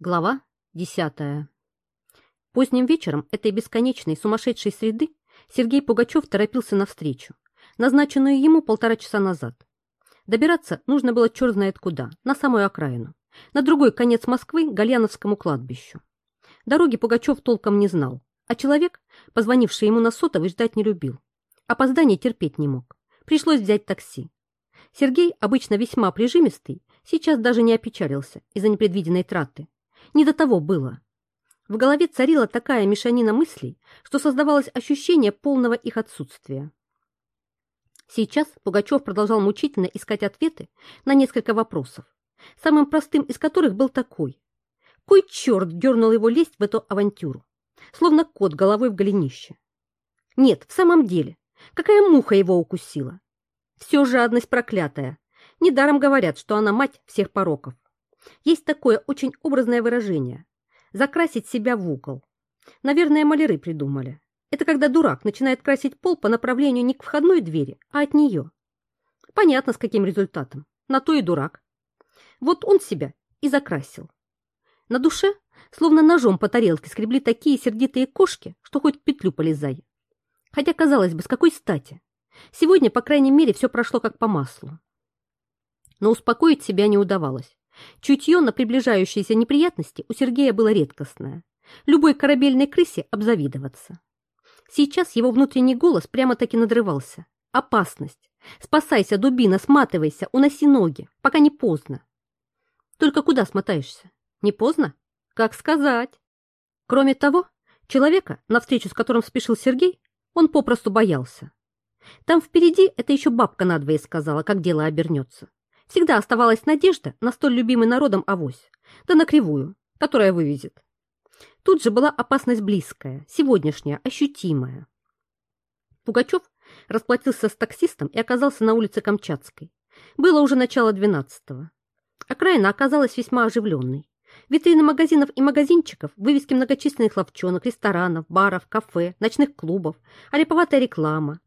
Глава десятая. Поздним вечером этой бесконечной сумасшедшей среды Сергей Пугачев торопился навстречу, назначенную ему полтора часа назад. Добираться нужно было черт знает куда, на самую окраину, на другой конец Москвы, Гальяновскому кладбищу. Дороги Пугачев толком не знал, а человек, позвонивший ему на сотовый, ждать не любил. Опоздание терпеть не мог. Пришлось взять такси. Сергей, обычно весьма прижимистый, сейчас даже не опечалился из-за непредвиденной траты не до того было. В голове царила такая мешанина мыслей, что создавалось ощущение полного их отсутствия. Сейчас Пугачев продолжал мучительно искать ответы на несколько вопросов, самым простым из которых был такой. Кой черт дернул его лезть в эту авантюру, словно кот головой в голенище? Нет, в самом деле, какая муха его укусила? Все жадность проклятая. Недаром говорят, что она мать всех пороков. Есть такое очень образное выражение – закрасить себя в угол. Наверное, маляры придумали. Это когда дурак начинает красить пол по направлению не к входной двери, а от нее. Понятно, с каким результатом. На то и дурак. Вот он себя и закрасил. На душе, словно ножом по тарелке, скребли такие сердитые кошки, что хоть петлю полезай. Хотя, казалось бы, с какой стати? Сегодня, по крайней мере, все прошло как по маслу. Но успокоить себя не удавалось. Чутье на приближающиеся неприятности у Сергея было редкостное. Любой корабельной крысе обзавидоваться. Сейчас его внутренний голос прямо-таки надрывался. Опасность. Спасайся, дубина, сматывайся, уноси ноги, пока не поздно. Только куда смотаешься? Не поздно? Как сказать? Кроме того, человека, навстречу с которым спешил Сергей, он попросту боялся. Там впереди это еще бабка надвое сказала, как дело обернется. Всегда оставалась надежда на столь любимый народом авось, да на кривую, которая вывезет. Тут же была опасность близкая, сегодняшняя, ощутимая. Пугачев расплатился с таксистом и оказался на улице Камчатской. Было уже начало двенадцатого. Окраина оказалась весьма оживленной. Витрины магазинов и магазинчиков, вывески многочисленных ловчонок, ресторанов, баров, кафе, ночных клубов, а реклама.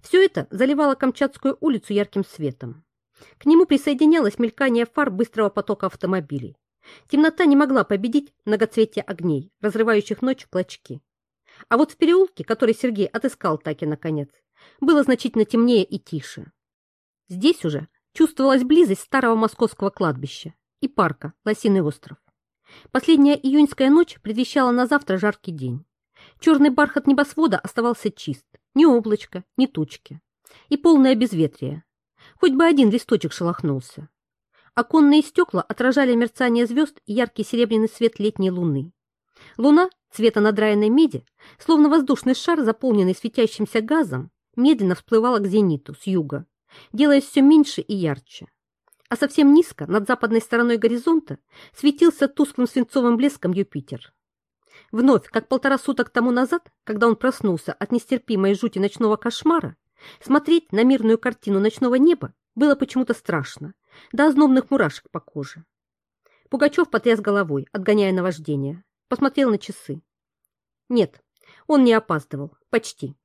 Все это заливало Камчатскую улицу ярким светом. К нему присоединялось мелькание фар быстрого потока автомобилей. Темнота не могла победить многоцветие огней, разрывающих ночь клочки. А вот в переулке, который Сергей отыскал таки наконец, было значительно темнее и тише. Здесь уже чувствовалась близость старого московского кладбища и парка Лосиный остров. Последняя июньская ночь предвещала на завтра жаркий день. Черный бархат небосвода оставался чист, ни облачка, ни тучки. И полное безветрие, Хоть бы один листочек шелохнулся. Оконные стекла отражали мерцание звезд и яркий серебряный свет летней луны. Луна, цвета надраенной меди, словно воздушный шар, заполненный светящимся газом, медленно всплывала к зениту с юга, делаясь все меньше и ярче. А совсем низко, над западной стороной горизонта, светился тусклым свинцовым блеском Юпитер. Вновь, как полтора суток тому назад, когда он проснулся от нестерпимой жути ночного кошмара, Смотреть на мирную картину ночного неба было почему-то страшно, до ознобных мурашек по коже. Пугачев потряс головой, отгоняя наваждение. Посмотрел на часы. Нет, он не опаздывал. Почти.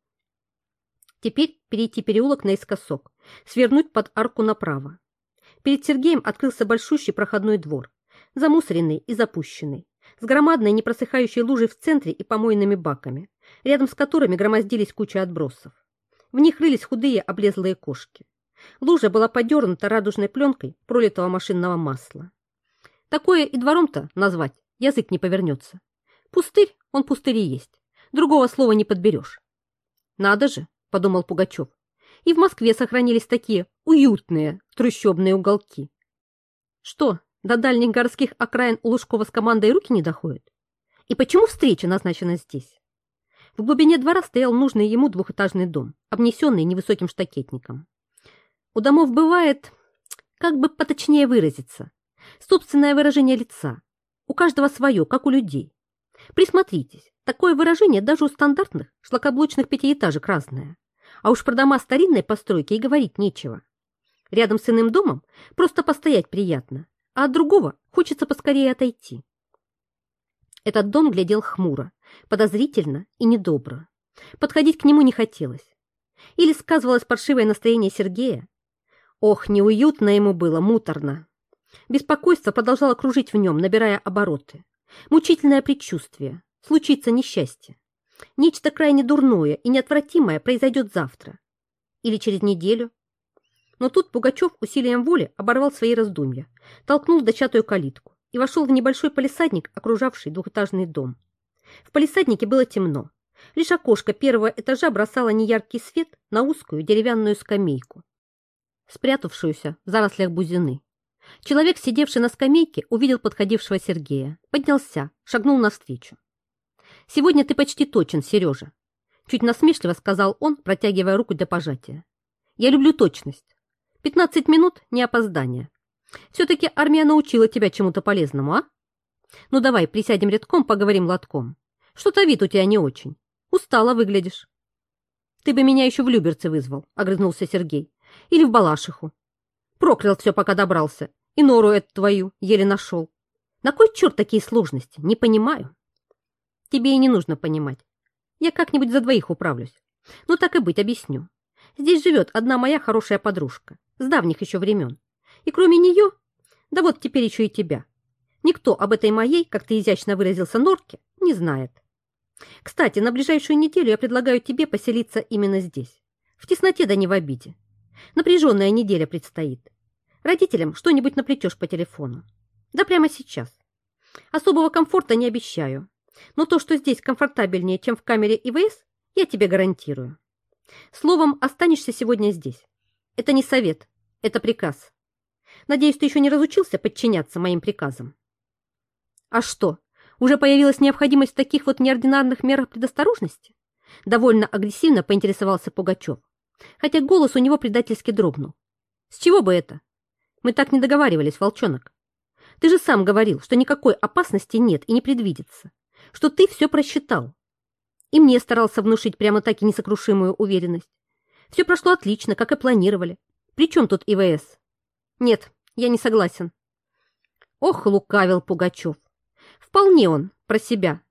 Теперь перейти переулок наискосок, свернуть под арку направо. Перед Сергеем открылся большущий проходной двор, замусоренный и запущенный, с громадной непросыхающей лужей в центре и помойными баками, рядом с которыми громоздились куча отбросов. В них рылись худые облезлые кошки. Лужа была подернута радужной пленкой пролитого машинного масла. Такое и двором-то назвать язык не повернется. Пустырь, он пустырь и есть. Другого слова не подберешь. Надо же, подумал Пугачев. И в Москве сохранились такие уютные трущобные уголки. Что, до дальних городских окраин у Лужкова с командой руки не доходят? И почему встреча назначена здесь? В глубине двора стоял нужный ему двухэтажный дом, обнесенный невысоким штакетником. У домов бывает, как бы поточнее выразиться, собственное выражение лица. У каждого свое, как у людей. Присмотритесь, такое выражение даже у стандартных шлакоблочных пятиэтажек разное. А уж про дома старинной постройки и говорить нечего. Рядом с иным домом просто постоять приятно, а от другого хочется поскорее отойти. Этот дом глядел хмуро, подозрительно и недобро. Подходить к нему не хотелось. Или сказывалось паршивое настроение Сергея. Ох, неуютно ему было, муторно. Беспокойство продолжало кружить в нем, набирая обороты. Мучительное предчувствие. Случится несчастье. Нечто крайне дурное и неотвратимое произойдет завтра. Или через неделю. Но тут Пугачев усилием воли оборвал свои раздумья, толкнул дощатую калитку и вошел в небольшой полисадник, окружавший двухэтажный дом. В полисаднике было темно. Лишь окошко первого этажа бросало неяркий свет на узкую деревянную скамейку, спрятавшуюся в зарослях бузины. Человек, сидевший на скамейке, увидел подходившего Сергея, поднялся, шагнул навстречу. «Сегодня ты почти точен, Сережа», — чуть насмешливо сказал он, протягивая руку для пожатия. «Я люблю точность. Пятнадцать минут — не опоздание. Все-таки армия научила тебя чему-то полезному, а? Ну давай, присядем рядком, поговорим лотком. Что-то вид у тебя не очень. Устала выглядишь». «Ты бы меня еще в Люберцы вызвал», — огрызнулся Сергей. «Или в Балашиху. Проклял все, пока добрался. И нору эту твою еле нашел. На кой черт такие сложности? Не понимаю. Тебе и не нужно понимать. Я как-нибудь за двоих управлюсь. Ну так и быть, объясню. Здесь живет одна моя хорошая подружка, с давних еще времен. И кроме нее, да вот теперь еще и тебя. Никто об этой моей, как ты изящно выразился, норке, не знает. Кстати, на ближайшую неделю я предлагаю тебе поселиться именно здесь. В тесноте да не в обиде. Напряженная неделя предстоит. Родителям что-нибудь наплетешь по телефону. Да прямо сейчас. Особого комфорта не обещаю. Но то, что здесь комфортабельнее, чем в камере ИВС, я тебе гарантирую. Словом, останешься сегодня здесь. Это не совет, это приказ. Надеюсь, ты еще не разучился подчиняться моим приказам. А что, уже появилась необходимость в таких вот неординарных мерах предосторожности? Довольно агрессивно поинтересовался Пугачев, хотя голос у него предательски дрогнул. С чего бы это? Мы так не договаривались, волчонок. Ты же сам говорил, что никакой опасности нет и не предвидится, что ты все просчитал. И мне старался внушить прямо так и несокрушимую уверенность. Все прошло отлично, как и планировали. Причем тут ИВС? Нет, я не согласен. Ох, лукавил Пугачев. Вполне он, про себя,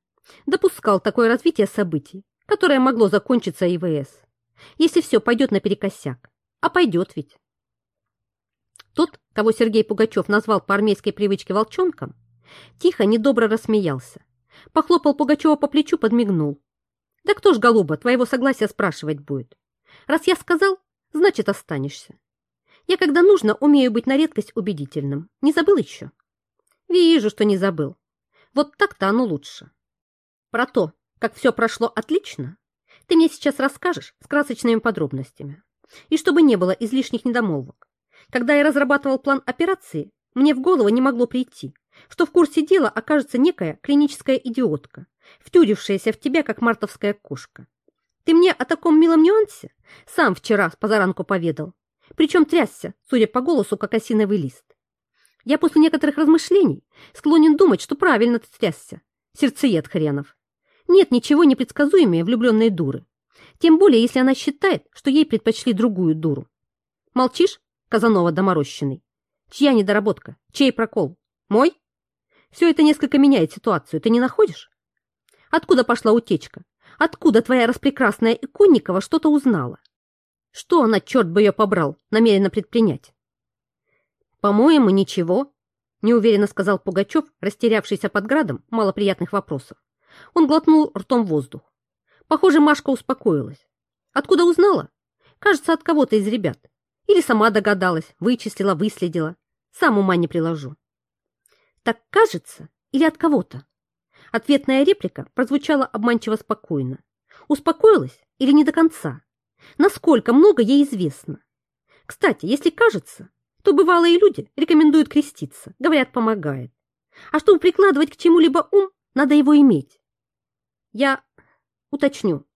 допускал такое развитие событий, которое могло закончиться ИВС, если все пойдет наперекосяк. А пойдет ведь. Тот, кого Сергей Пугачев назвал по армейской привычке волчонком, тихо, недобро рассмеялся. Похлопал Пугачева по плечу, подмигнул. «Да кто ж, голуба, твоего согласия спрашивать будет? Раз я сказал, значит, останешься. Я, когда нужно, умею быть на редкость убедительным. Не забыл еще?» «Вижу, что не забыл. Вот так-то оно лучше. Про то, как все прошло отлично, ты мне сейчас расскажешь с красочными подробностями. И чтобы не было излишних недомолвок. Когда я разрабатывал план операции, мне в голову не могло прийти, что в курсе дела окажется некая клиническая идиотка, втюрившаяся в тебя, как мартовская кошка. Ты мне о таком милом нюансе сам вчера позаранку поведал, причем трясся, судя по голосу, как осиновый лист. Я после некоторых размышлений склонен думать, что правильно ты трясся, сердцеед хренов. Нет ничего непредсказуемее влюбленной дуры, тем более, если она считает, что ей предпочли другую дуру. Молчишь? Казанова доморощенный. Чья недоработка? Чей прокол? Мой? Все это несколько меняет ситуацию, ты не находишь? Откуда пошла утечка? Откуда твоя распрекрасная Иконникова что-то узнала? Что она, черт бы ее побрал, намерена предпринять? По-моему, ничего, неуверенно сказал Пугачев, растерявшийся под градом малоприятных вопросов. Он глотнул ртом воздух. Похоже, Машка успокоилась. Откуда узнала? Кажется, от кого-то из ребят. Или сама догадалась, вычислила, выследила. Сам ума не приложу. Так кажется или от кого-то? Ответная реплика прозвучала обманчиво спокойно. Успокоилась или не до конца? Насколько много ей известно? Кстати, если кажется, то бывалые люди рекомендуют креститься, говорят, помогает. А чтобы прикладывать к чему-либо ум, надо его иметь. Я уточню.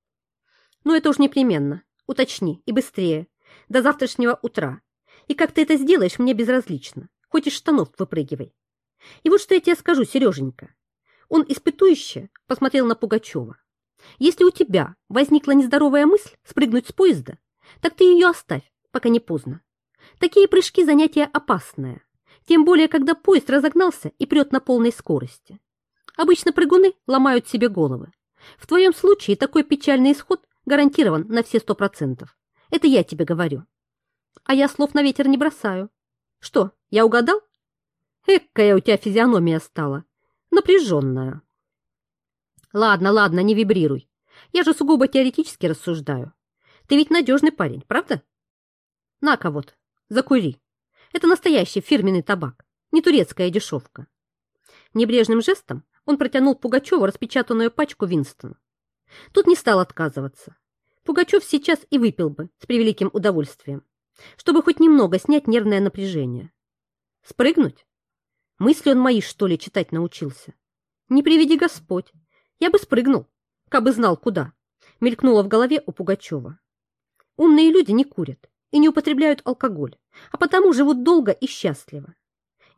Но это уж непременно. Уточни и быстрее до завтрашнего утра. И как ты это сделаешь, мне безразлично. Хоть из штанов выпрыгивай. И вот что я тебе скажу, Сереженька. Он испытующе посмотрел на Пугачева. Если у тебя возникла нездоровая мысль спрыгнуть с поезда, так ты ее оставь, пока не поздно. Такие прыжки занятия опасное, тем более, когда поезд разогнался и прет на полной скорости. Обычно прыгуны ломают себе головы. В твоем случае такой печальный исход гарантирован на все сто процентов. Это я тебе говорю. А я слов на ветер не бросаю. Что, я угадал? Эккая у тебя физиономия стала. напряженная. Ладно, ладно, не вибрируй. Я же сугубо теоретически рассуждаю. Ты ведь надежный парень, правда? На-ка вот, закури. Это настоящий фирменный табак, не турецкая дешевка. Небрежным жестом он протянул Пугачеву распечатанную пачку Винстона. Тут не стал отказываться. Пугачев сейчас и выпил бы с превеликим удовольствием, чтобы хоть немного снять нервное напряжение. Спрыгнуть? Мысли он мои, что ли, читать научился? Не приведи Господь. Я бы спрыгнул, кабы знал, куда. Мелькнуло в голове у Пугачева. Умные люди не курят и не употребляют алкоголь, а потому живут долго и счастливо.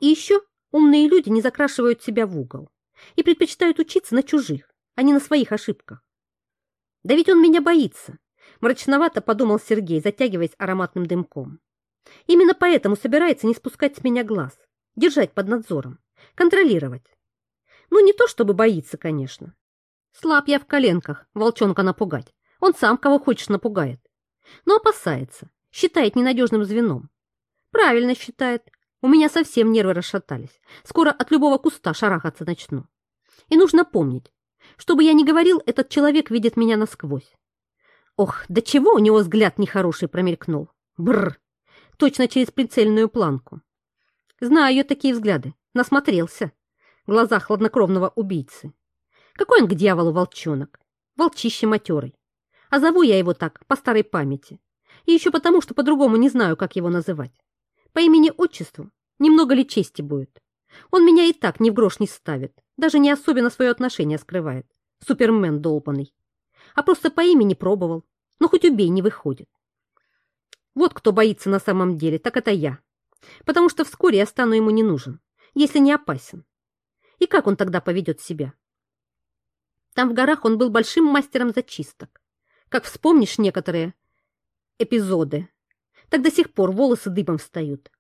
И еще умные люди не закрашивают себя в угол и предпочитают учиться на чужих, а не на своих ошибках. Да ведь он меня боится, мрачновато подумал Сергей, затягиваясь ароматным дымком. Именно поэтому собирается не спускать с меня глаз, держать под надзором, контролировать. Ну, не то чтобы боится, конечно. Слаб я в коленках, волчонка напугать. Он сам кого хочешь напугает. Но опасается, считает ненадежным звеном. Правильно считает. У меня совсем нервы расшатались. Скоро от любого куста шарахаться начну. И нужно помнить, чтобы я не говорил, этот человек видит меня насквозь. Ох, до чего у него взгляд нехороший промелькнул. Бррр, точно через прицельную планку. Знаю я такие взгляды, насмотрелся. Глаза хладнокровного убийцы. Какой он к дьяволу волчонок, волчище матерый. А зову я его так, по старой памяти. И еще потому, что по-другому не знаю, как его называть. По имени-отчеству немного ли чести будет. Он меня и так ни в грош не ставит, даже не особенно свое отношение скрывает. Супермен долбанный. А просто по имени пробовал. Но хоть убей, не выходит. Вот кто боится на самом деле, так это я. Потому что вскоре я стану ему не нужен, если не опасен. И как он тогда поведет себя? Там в горах он был большим мастером зачисток. Как вспомнишь некоторые эпизоды, так до сих пор волосы дыбом встают.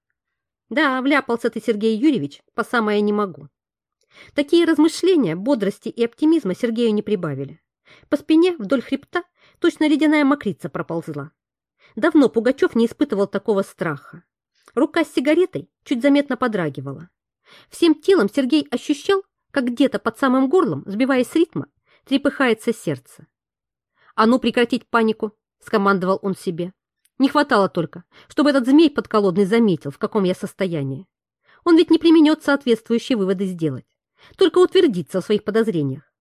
Да, вляпался ты, Сергей Юрьевич, по самое не могу. Такие размышления, бодрости и оптимизма Сергею не прибавили. По спине вдоль хребта точно ледяная мокрица проползла. Давно Пугачев не испытывал такого страха. Рука с сигаретой чуть заметно подрагивала. Всем телом Сергей ощущал, как где-то под самым горлом, сбиваясь с ритма, трепыхается сердце. «А ну прекратить панику!» — скомандовал он себе. Не хватало только, чтобы этот змей подколодный заметил, в каком я состоянии. Он ведь не применет соответствующие выводы сделать, только утвердиться в своих подозрениях.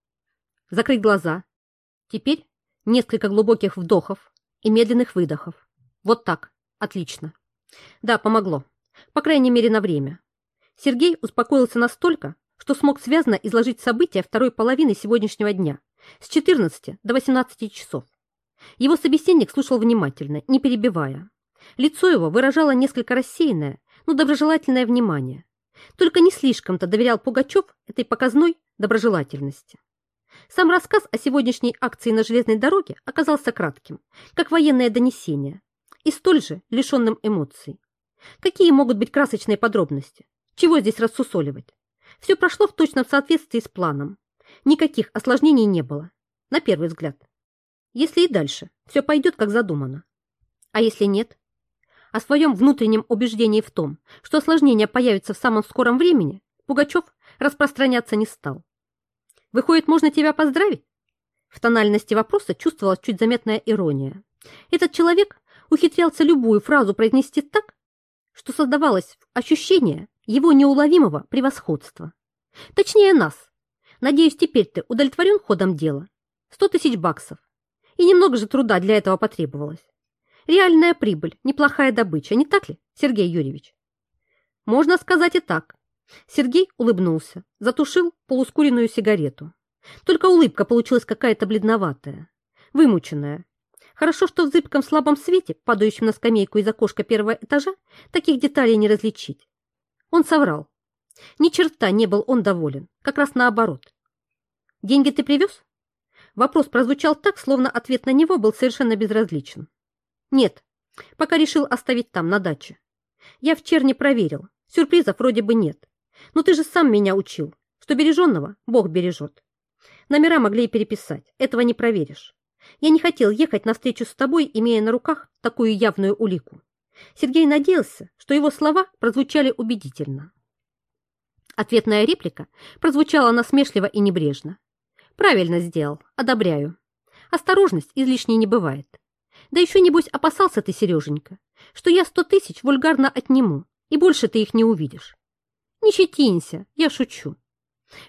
Закрыть глаза. Теперь несколько глубоких вдохов и медленных выдохов. Вот так. Отлично. Да, помогло. По крайней мере, на время. Сергей успокоился настолько, что смог связно изложить события второй половины сегодняшнего дня с 14 до 18 часов. Его собеседник слушал внимательно, не перебивая. Лицо его выражало несколько рассеянное, но доброжелательное внимание. Только не слишком-то доверял Пугачев этой показной доброжелательности. Сам рассказ о сегодняшней акции на железной дороге оказался кратким, как военное донесение, и столь же лишенным эмоций. Какие могут быть красочные подробности? Чего здесь рассусоливать? Все прошло в точном соответствии с планом. Никаких осложнений не было, на первый взгляд. Если и дальше все пойдет, как задумано. А если нет? О своем внутреннем убеждении в том, что осложнения появятся в самом скором времени, Пугачев распространяться не стал. Выходит, можно тебя поздравить? В тональности вопроса чувствовалась чуть заметная ирония. Этот человек ухитрялся любую фразу произнести так, что создавалось ощущение его неуловимого превосходства. Точнее нас. Надеюсь, теперь ты удовлетворен ходом дела. Сто тысяч баксов. И немного же труда для этого потребовалось. Реальная прибыль, неплохая добыча, не так ли, Сергей Юрьевич? Можно сказать и так. Сергей улыбнулся, затушил полускуренную сигарету. Только улыбка получилась какая-то бледноватая, вымученная, Хорошо, что в зыбком слабом свете, падающем на скамейку из окошка первого этажа, таких деталей не различить. Он соврал. Ни черта не был он доволен, как раз наоборот. «Деньги ты привез?» Вопрос прозвучал так, словно ответ на него был совершенно безразличен. «Нет, пока решил оставить там, на даче. Я в черне проверил, сюрпризов вроде бы нет. Но ты же сам меня учил, что береженного Бог бережет. Номера могли и переписать, этого не проверишь. Я не хотел ехать навстречу с тобой, имея на руках такую явную улику. Сергей надеялся, что его слова прозвучали убедительно. Ответная реплика прозвучала насмешливо и небрежно. «Правильно сделал, одобряю. Осторожность излишней не бывает. Да еще, небось, опасался ты, Сереженька, что я сто тысяч вульгарно отниму, и больше ты их не увидишь. Не щетинься, я шучу.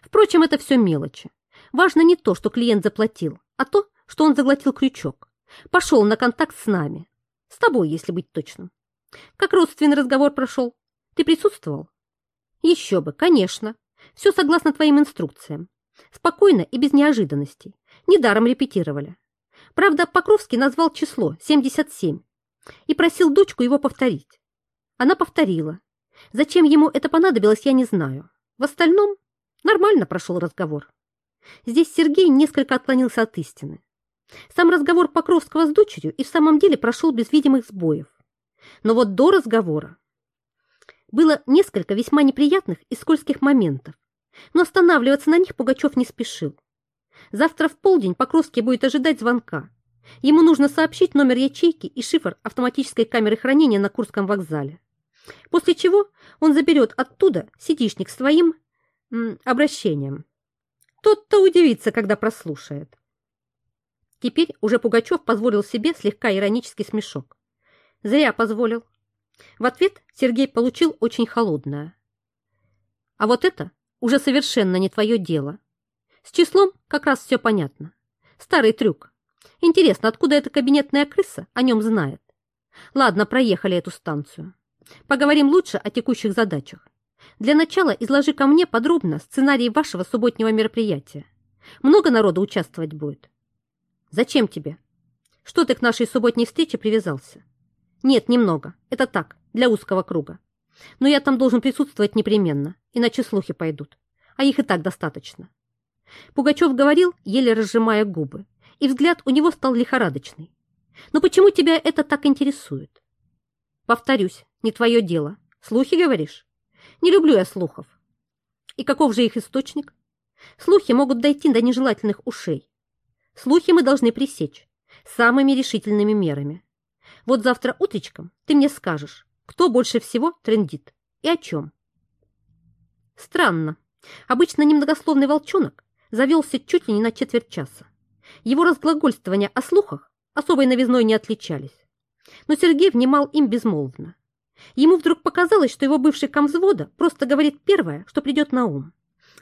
Впрочем, это все мелочи. Важно не то, что клиент заплатил, а то, что он заглотил крючок. Пошел на контакт с нами. С тобой, если быть точным. Как родственный разговор прошел? Ты присутствовал? Еще бы, конечно. Все согласно твоим инструкциям. Спокойно и без неожиданностей. Недаром репетировали. Правда, Покровский назвал число 77 и просил дочку его повторить. Она повторила. Зачем ему это понадобилось, я не знаю. В остальном нормально прошел разговор. Здесь Сергей несколько отклонился от истины. Сам разговор Покровского с дочерью и в самом деле прошел без видимых сбоев. Но вот до разговора было несколько весьма неприятных и скользких моментов, но останавливаться на них Пугачев не спешил. Завтра в полдень Покровский будет ожидать звонка. Ему нужно сообщить номер ячейки и шифр автоматической камеры хранения на Курском вокзале. После чего он заберет оттуда сидишник с твоим м, обращением. Тот-то удивится, когда прослушает. Теперь уже Пугачев позволил себе слегка иронический смешок. Зря позволил. В ответ Сергей получил очень холодное. А вот это уже совершенно не твое дело. С числом как раз все понятно. Старый трюк. Интересно, откуда эта кабинетная крыса о нем знает? Ладно, проехали эту станцию. Поговорим лучше о текущих задачах. Для начала изложи ко мне подробно сценарий вашего субботнего мероприятия. Много народу участвовать будет. Зачем тебе? Что ты к нашей субботней встрече привязался? Нет, немного. Это так, для узкого круга. Но я там должен присутствовать непременно, иначе слухи пойдут. А их и так достаточно. Пугачев говорил, еле разжимая губы, и взгляд у него стал лихорадочный. Но почему тебя это так интересует? Повторюсь, не твое дело. Слухи, говоришь? Не люблю я слухов. И каков же их источник? Слухи могут дойти до нежелательных ушей. Слухи мы должны пресечь самыми решительными мерами. Вот завтра утречком ты мне скажешь, кто больше всего трендит и о чем. Странно. Обычно немногословный волчонок завелся чуть ли не на четверть часа. Его разглагольствования о слухах особой новизной не отличались. Но Сергей внимал им безмолвно. Ему вдруг показалось, что его бывший комвзвода просто говорит первое, что придет на ум,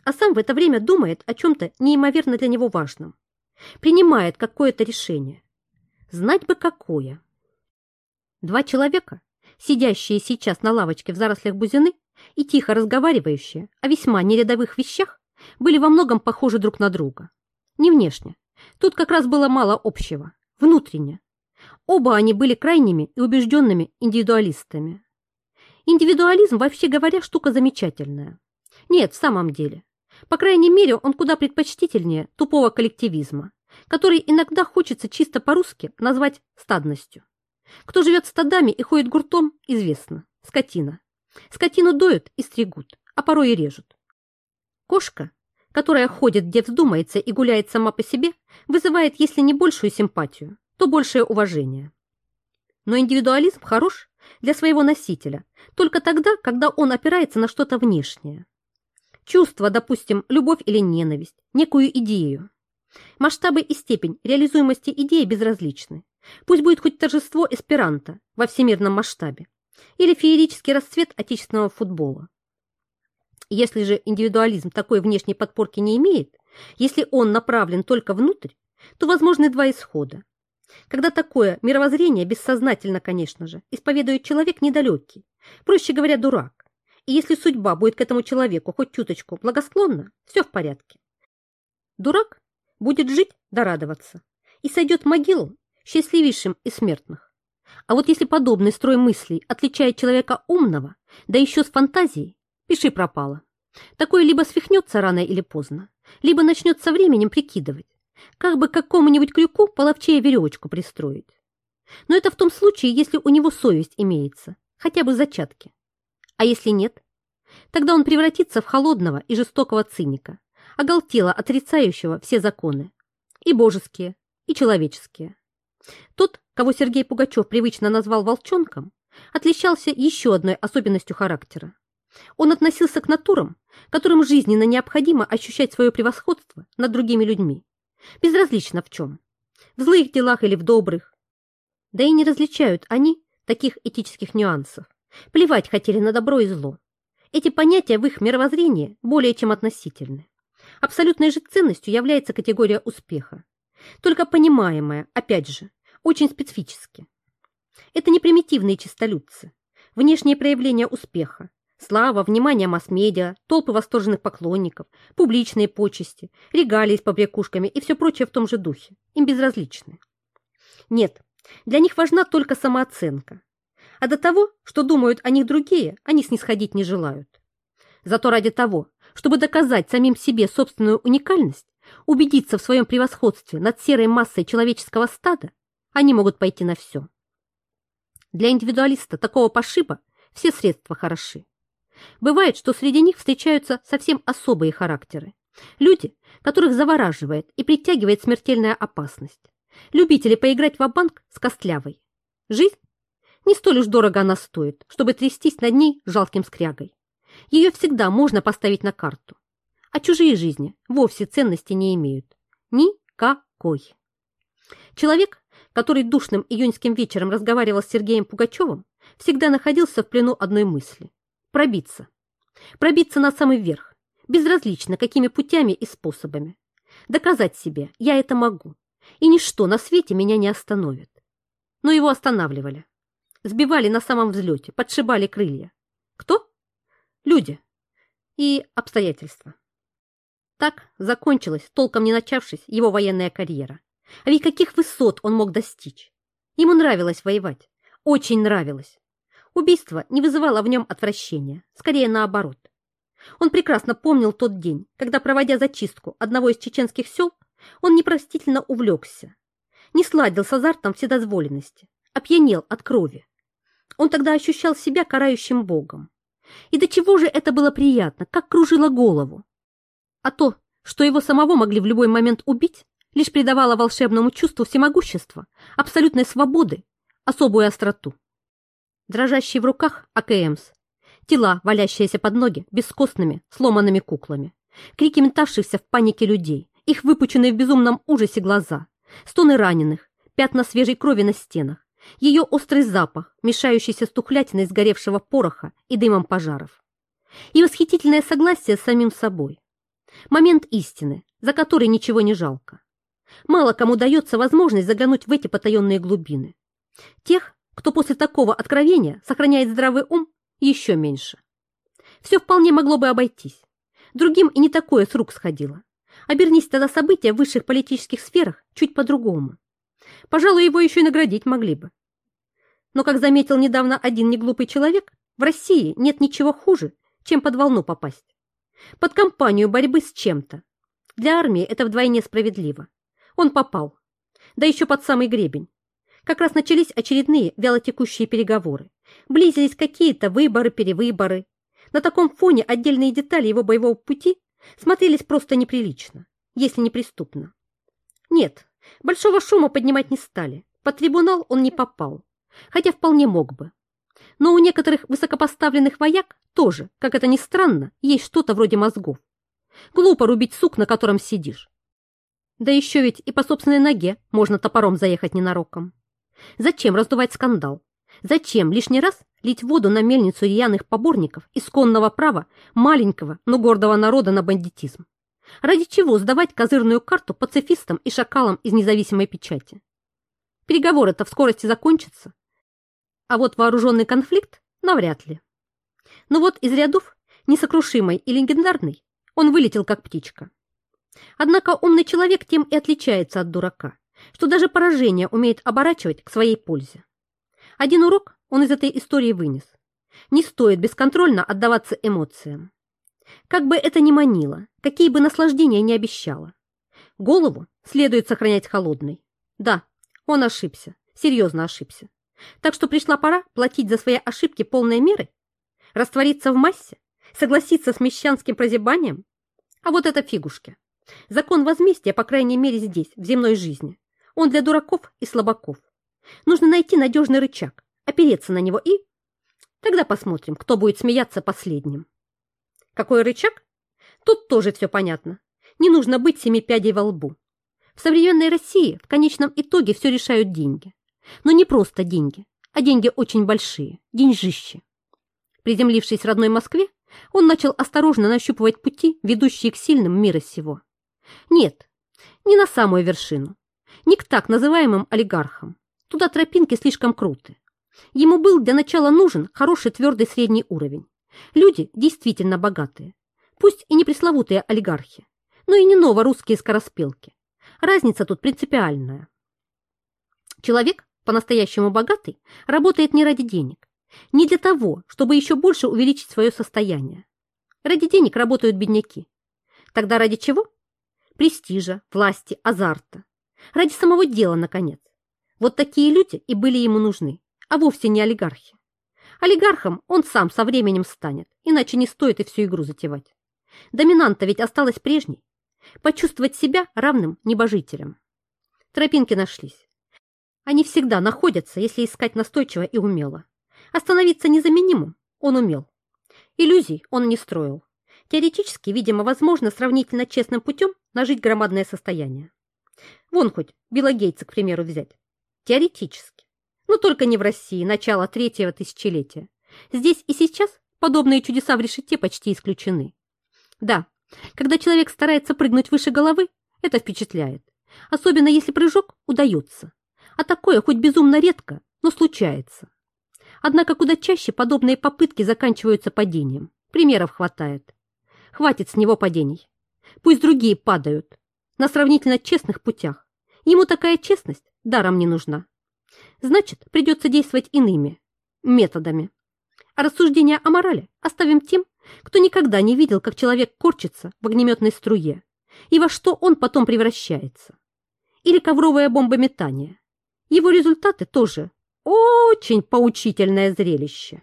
а сам в это время думает о чем-то неимоверно для него важном принимает какое-то решение. Знать бы какое. Два человека, сидящие сейчас на лавочке в зарослях бузины и тихо разговаривающие о весьма нерядовых вещах, были во многом похожи друг на друга. Не внешне. Тут как раз было мало общего. Внутренне. Оба они были крайними и убежденными индивидуалистами. Индивидуализм, вообще говоря, штука замечательная. Нет, в самом деле. По крайней мере, он куда предпочтительнее тупого коллективизма, который иногда хочется чисто по-русски назвать стадностью. Кто живет стадами и ходит гуртом, известно. Скотина. Скотину доют и стригут, а порой и режут. Кошка, которая ходит, где вздумается и гуляет сама по себе, вызывает, если не большую симпатию, то большее уважение. Но индивидуализм хорош для своего носителя только тогда, когда он опирается на что-то внешнее. Чувство, допустим, любовь или ненависть, некую идею. Масштабы и степень реализуемости идеи безразличны. Пусть будет хоть торжество эсперанто во всемирном масштабе или феерический расцвет отечественного футбола. Если же индивидуализм такой внешней подпорки не имеет, если он направлен только внутрь, то возможны два исхода. Когда такое мировоззрение, бессознательно, конечно же, исповедует человек недалекий, проще говоря, дурак, и если судьба будет к этому человеку хоть чуточку благосклонна, все в порядке. Дурак будет жить да радоваться и сойдет в могилу счастливейшим из смертных. А вот если подобный строй мыслей отличает человека умного, да еще с фантазией, пиши пропало. Такое либо свихнется рано или поздно, либо начнет со временем прикидывать, как бы к какому-нибудь крюку половчее веревочку пристроить. Но это в том случае, если у него совесть имеется, хотя бы зачатки. А если нет? Тогда он превратится в холодного и жестокого циника, оголтело отрицающего все законы, и божеские, и человеческие. Тот, кого Сергей Пугачев привычно назвал волчонком, отличался еще одной особенностью характера. Он относился к натурам, которым жизненно необходимо ощущать свое превосходство над другими людьми, безразлично в чем, в злых делах или в добрых. Да и не различают они таких этических нюансов. Плевать хотели на добро и зло. Эти понятия в их мировоззрении более чем относительны. Абсолютной же ценностью является категория успеха, только понимаемая, опять же, очень специфически. Это не примитивные чистолюбцы, внешние проявления успеха, слава, внимание масс-медиа, толпы восторженных поклонников, публичные почести, регалии с побрякушками и все прочее в том же духе. Им безразличны. Нет, для них важна только самооценка. А до того, что думают о них другие, они снисходить не желают. Зато ради того, чтобы доказать самим себе собственную уникальность, убедиться в своем превосходстве над серой массой человеческого стада, они могут пойти на все. Для индивидуалиста такого пошиба все средства хороши. Бывает, что среди них встречаются совсем особые характеры. Люди, которых завораживает и притягивает смертельная опасность. Любители поиграть в банк с костлявой. Жизнь? Не столь уж дорого она стоит, чтобы трястись над ней жалким скрягой. Ее всегда можно поставить на карту. А чужие жизни вовсе ценности не имеют. Никакой. Человек, который душным июньским вечером разговаривал с Сергеем Пугачевым, всегда находился в плену одной мысли – пробиться. Пробиться на самый верх, безразлично какими путями и способами. Доказать себе – я это могу, и ничто на свете меня не остановит. Но его останавливали. Сбивали на самом взлете, подшибали крылья. Кто? Люди и обстоятельства. Так закончилась, толком не начавшись, его военная карьера. А ведь каких высот он мог достичь? Ему нравилось воевать. Очень нравилось. Убийство не вызывало в нем отвращения, скорее наоборот. Он прекрасно помнил тот день, когда, проводя зачистку одного из чеченских сел, он непростительно увлекся. Не сладил с азартом вседозволенности, опьянел от крови. Он тогда ощущал себя карающим богом. И до чего же это было приятно, как кружило голову. А то, что его самого могли в любой момент убить, лишь придавало волшебному чувству всемогущества, абсолютной свободы, особую остроту. Дрожащие в руках АКМС, тела, валящиеся под ноги бескостными, сломанными куклами, крики метавшихся в панике людей, их выпученные в безумном ужасе глаза, стоны раненых, пятна свежей крови на стенах, ее острый запах, мешающийся с тухлятиной сгоревшего пороха и дымом пожаров. И восхитительное согласие с самим собой. Момент истины, за который ничего не жалко. Мало кому дается возможность заглянуть в эти потаенные глубины. Тех, кто после такого откровения сохраняет здравый ум, еще меньше. Все вполне могло бы обойтись. Другим и не такое с рук сходило. Обернись тогда события в высших политических сферах чуть по-другому. Пожалуй, его еще и наградить могли бы. Но, как заметил недавно один неглупый человек, в России нет ничего хуже, чем под волну попасть. Под кампанию борьбы с чем-то. Для армии это вдвойне справедливо. Он попал. Да еще под самый гребень. Как раз начались очередные вялотекущие переговоры. Близились какие-то выборы-перевыборы. На таком фоне отдельные детали его боевого пути смотрелись просто неприлично, если не преступно. Нет, большого шума поднимать не стали. Под трибунал он не попал, хотя вполне мог бы. Но у некоторых высокопоставленных вояк тоже, как это ни странно, есть что-то вроде мозгов. Глупо рубить сук, на котором сидишь. Да еще ведь и по собственной ноге можно топором заехать ненароком. Зачем раздувать скандал? Зачем лишний раз лить воду на мельницу рьяных поборников исконного права маленького, но гордого народа на бандитизм? Ради чего сдавать козырную карту пацифистам и шакалам из независимой печати? Переговоры-то в скорости закончатся. А вот вооруженный конфликт навряд ли. Но вот из рядов несокрушимой и легендарной он вылетел как птичка. Однако умный человек тем и отличается от дурака, что даже поражение умеет оборачивать к своей пользе. Один урок он из этой истории вынес. Не стоит бесконтрольно отдаваться эмоциям. Как бы это ни манило, какие бы наслаждения ни обещало. Голову следует сохранять холодной. Да, он ошибся, серьезно ошибся. Так что пришла пора платить за свои ошибки полной мерой? Раствориться в массе? Согласиться с мещанским прозябанием? А вот это фигушки. Закон возмездия, по крайней мере здесь, в земной жизни. Он для дураков и слабаков. Нужно найти надежный рычаг, опереться на него и... Тогда посмотрим, кто будет смеяться последним. Какой рычаг? Тут тоже все понятно. Не нужно быть семи пядей во лбу. В современной России в конечном итоге все решают деньги. Но не просто деньги, а деньги очень большие, деньжищи. Приземлившись в родной Москве, он начал осторожно нащупывать пути, ведущие к сильным мира сего. Нет, не на самую вершину, не к так называемым олигархам. Туда тропинки слишком круты. Ему был для начала нужен хороший твердый средний уровень. Люди действительно богатые. Пусть и не пресловутые олигархи, но и не новорусские скороспелки. Разница тут принципиальная. Человек, по-настоящему богатый, работает не ради денег, не для того, чтобы еще больше увеличить свое состояние. Ради денег работают бедняки. Тогда ради чего? Престижа, власти, азарта. Ради самого дела, наконец. Вот такие люди и были ему нужны, а вовсе не олигархи. Олигархом он сам со временем станет, иначе не стоит и всю игру затевать. Доминанта ведь осталась прежней. Почувствовать себя равным небожителем. Тропинки нашлись. Они всегда находятся, если искать настойчиво и умело. Остановиться незаменимым он умел. Иллюзий он не строил. Теоретически, видимо, возможно сравнительно честным путем нажить громадное состояние. Вон хоть Билла Гейтса, к примеру, взять. Теоретически. Но только не в России, начало третьего тысячелетия. Здесь и сейчас подобные чудеса в решете почти исключены. Да, когда человек старается прыгнуть выше головы, это впечатляет. Особенно если прыжок удается. А такое хоть безумно редко, но случается. Однако куда чаще подобные попытки заканчиваются падением. Примеров хватает. Хватит с него падений. Пусть другие падают. На сравнительно честных путях. Ему такая честность даром не нужна. Значит, придется действовать иными методами. А рассуждения о морали оставим тем, кто никогда не видел, как человек корчится в огнеметной струе и во что он потом превращается. Или ковровое бомбометание. Его результаты тоже очень поучительное зрелище.